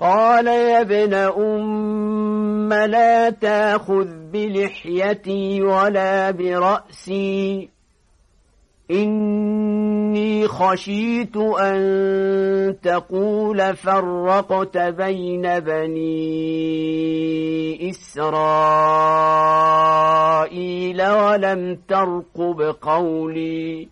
قال يا ابن أم لا تأخذ بلحيتي ولا برأسي. إني خشيت أن تقول فرقت بين بني إسرائيل ولم ترقب قولي.